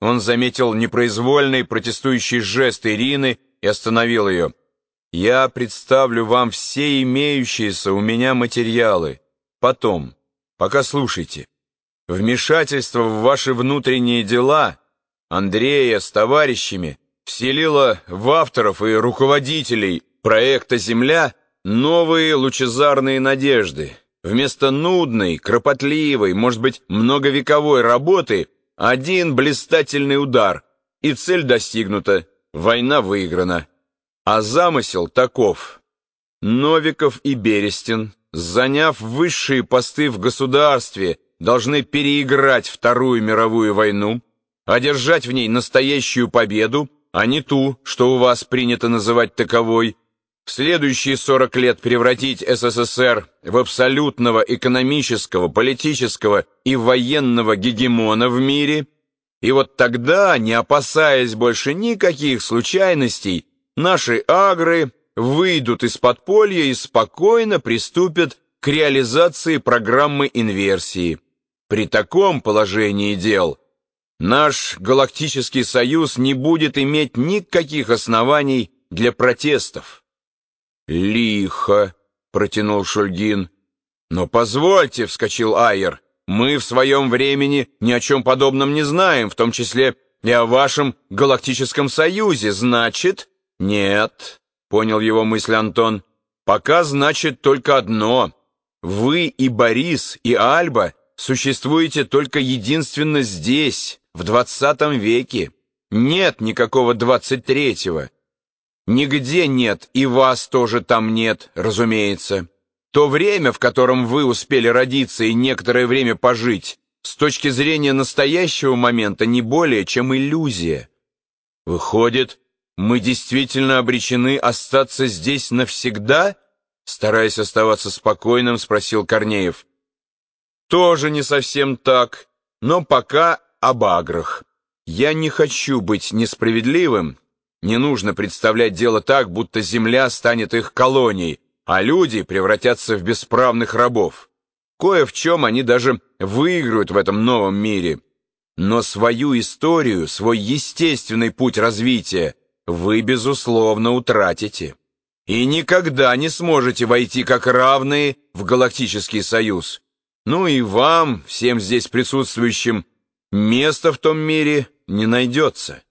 Он заметил непроизвольный протестующий жест Ирины и остановил ее. «Я представлю вам все имеющиеся у меня материалы. Потом. Пока слушайте. Вмешательство в ваши внутренние дела Андрея с товарищами вселило в авторов и руководителей проекта «Земля» новые лучезарные надежды. Вместо нудной, кропотливой, может быть, многовековой работы один блистательный удар, и цель достигнута, война выиграна. А замысел таков. Новиков и Берестин, заняв высшие посты в государстве, должны переиграть Вторую мировую войну, одержать в ней настоящую победу, а не ту, что у вас принято называть таковой, в следующие 40 лет превратить СССР в абсолютного экономического, политического и военного гегемона в мире, и вот тогда, не опасаясь больше никаких случайностей, наши агры выйдут из подполья и спокойно приступят к реализации программы инверсии. При таком положении дел наш Галактический Союз не будет иметь никаких оснований для протестов. «Лихо», — протянул Шульгин. «Но позвольте», — вскочил Айер, — «мы в своем времени ни о чем подобном не знаем, в том числе и о вашем Галактическом Союзе. Значит...» «Нет», — понял его мысль Антон, — «пока значит только одно. Вы и Борис, и Альба существуете только единственно здесь, в двадцатом веке. Нет никакого двадцать третьего». Нигде нет, и вас тоже там нет, разумеется. То время, в котором вы успели родиться и некоторое время пожить, с точки зрения настоящего момента не более, чем иллюзия. Выходит, мы действительно обречены остаться здесь навсегда? Стараясь оставаться спокойным, спросил Корнеев. Тоже не совсем так, но пока об аграх. Я не хочу быть несправедливым, не нужно представлять дело так, будто земля станет их колонией, а люди превратятся в бесправных рабов. Кое в чем они даже выиграют в этом новом мире. Но свою историю, свой естественный путь развития вы, безусловно, утратите. И никогда не сможете войти как равные в Галактический Союз. Ну и вам, всем здесь присутствующим, места в том мире не найдется.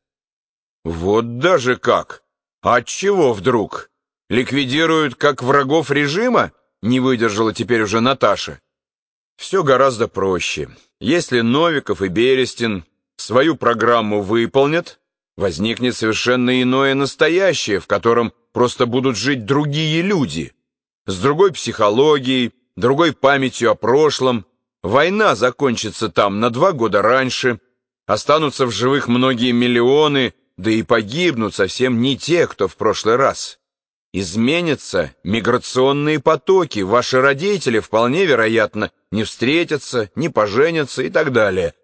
Вот даже как! Отчего вдруг? Ликвидируют как врагов режима? Не выдержала теперь уже Наташа. Все гораздо проще. Если Новиков и Берестин свою программу выполнят, возникнет совершенно иное настоящее, в котором просто будут жить другие люди, с другой психологией, другой памятью о прошлом. Война закончится там на два года раньше, останутся в живых многие миллионы, да и погибнут совсем не те, кто в прошлый раз. Изменятся миграционные потоки, ваши родители вполне вероятно не встретятся, не поженятся и так далее.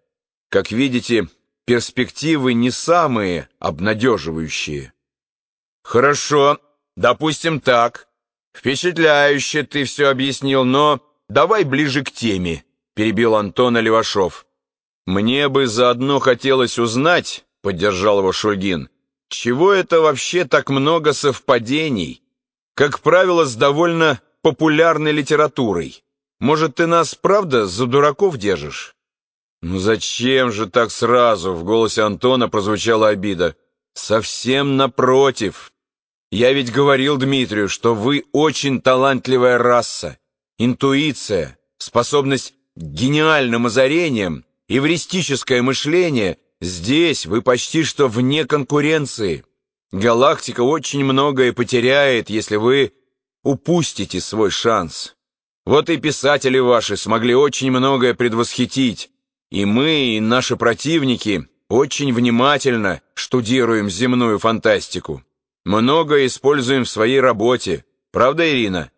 Как видите, перспективы не самые обнадеживающие. Хорошо, допустим так. Впечатляюще ты все объяснил, но давай ближе к теме, перебил Антона Левашов. Мне бы заодно хотелось узнать, поддержал его Шульгин. Чего это вообще так много совпадений? Как правило, с довольно популярной литературой. Может, ты нас, правда, за дураков держишь? Ну зачем же так сразу? В голосе Антона прозвучала обида. Совсем напротив. Я ведь говорил Дмитрию, что вы очень талантливая раса. Интуиция, способность к гениальным озарениям, эвристическое мышление Здесь вы почти что вне конкуренции. Галактика очень многое потеряет, если вы упустите свой шанс. Вот и писатели ваши смогли очень многое предвосхитить, и мы, и наши противники очень внимательно штудируем земную фантастику. Многое используем в своей работе. Правда, Ирина?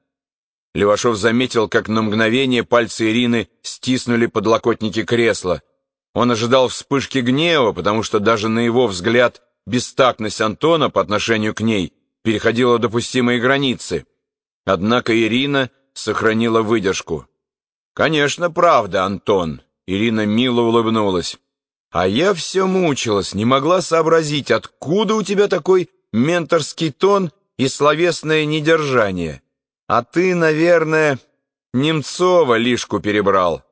Левашов заметил, как на мгновение пальцы Ирины стиснули подлокотники кресла, он ожидал вспышки гнева, потому что даже на его взгляд бестактность Антона по отношению к ней переходила допустимые границы. Однако Ирина сохранила выдержку. «Конечно, правда, Антон», — Ирина мило улыбнулась. А я все мучилась, не могла сообразить, откуда у тебя такой менторский тон и словесное недержание. А ты, наверное, Немцова лишку перебрал.